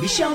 Michel